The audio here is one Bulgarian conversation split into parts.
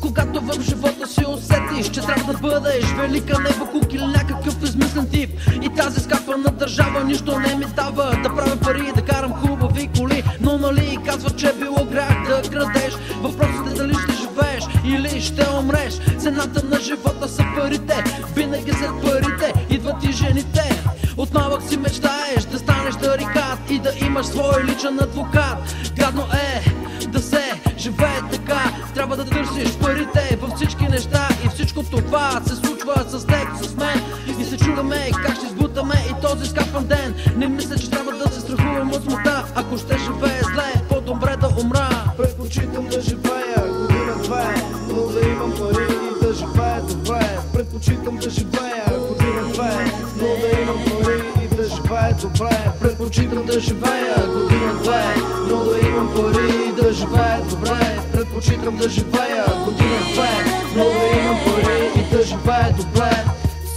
Когато в живота си усетиш, че трябва да бъдеш велика небо или някакъв измислен тип. И тази скапана държава нищо не ми дава. Да правя пари, да карам хубави коли. Но нали казва, че е било грях да крадеш Въпросът е или ще умреш. Цената на живота са парите. Винаги след парите. Идват и жените. От малък си мечтаеш да станеш тарикат И да имаш свой личен адвокат. Гадно е да се живее така. Трябва да търсиш парите във всички неща И всичко това се случва с теб, с мен. И се чудаме как ще избутаме и този скапан ден. Не мисля, че трябва да се страхувам от смъртта. Ако ще живее зле, по-добре да умра. Предпочитам да живея Предпочитам да живея година-две, но да имам пари и да живея добре. Предпочитам да живея година-две, но да имам пари и да живея добре. Предпочитам да живея година-две, но да имам пари и да живея добре.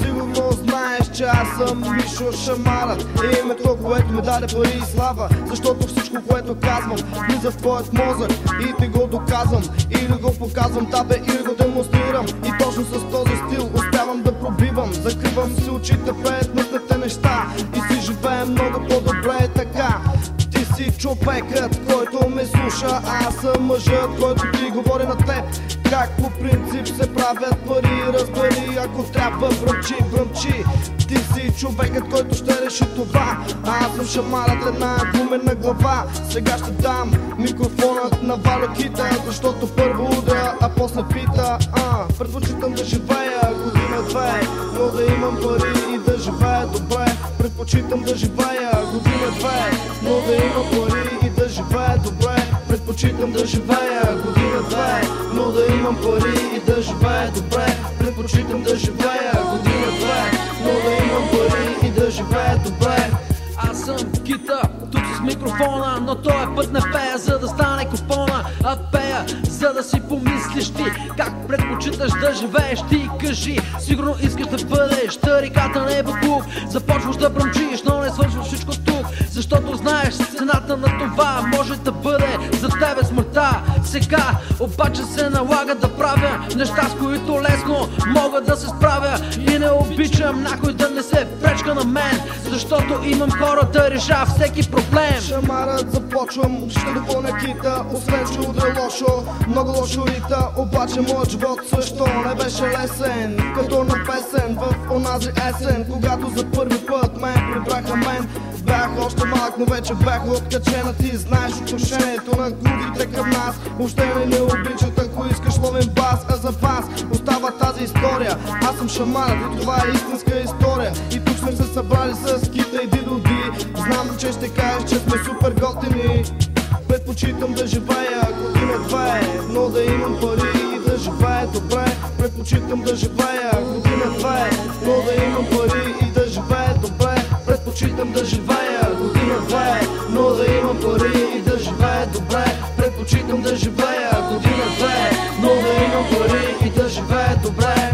Сигурно знаеш, че аз съм Мишо Шамарът. И името, което ми даде пари и слава. Защото всичко, което казвам, влиза в твоят мозък. И ти го доказвам, или го показвам. Табе, или го демонстрирам Закривам си очите пред мъсните неща И си живеем много по-добре така. Ти си човекът, който ме слуша Аз съм мъжът, който ти говори на теб. Как по принцип се правят пари Разбери, ако трябва бръмчи, бръмчи Ти си човекът, който ще реши това. Аз съм шамарът, една гумена глава. Сега ще дам микрофонът на валюките Защото първо удря, а после пита а, Предпочитам живея година-две Но да имам пари и да живея добре. Предпочитам да живея година-две Но да имам пари и да живея добре. Предпочитам да живея година-две Но да имам пари и да живея добре. Аз съм кита, тук с микрофона Но този път не пея, за да стане купона. А пея, за да си помислиш ти Как предпочиташ да живееш ти Кажи, сигурно искаш да бъдеш Тариката не е буклук Започваш да бръмчиш, но не свършваш всичко тук. Защото знаеш, цената на това Сега обаче се налага да правя Неща, с които лесно мога да се справя. И не обичам някой да не се пречка на мен Защото имам хора да реша всеки проблем. Шамарът започвам, ще допълня кита Освен че удря лошо, много лошо рита Обаче моят живот също не беше лесен. Като на песен в онази есен Когато за първи път ме прибраха мен Бях още малък, но вече бях откачена Ти знаеш отношението на другите към нас. Въобще не ни обичат, ако искаш ловен бас А за вас остава тази история. Аз съм шаманът и това е истинска история. И тук сме се събрали с Кита и Дидо Ди Знам, че ще кажеш, че сме супер готини. Предпочитам да живея година-две Но да имам пари и да живея добре. Предпочитам да живея година-две Предпочитам да живея година две, но да имам пари и да живея добре. Предпочитам да живея година две, но да имам пари и да живея добре.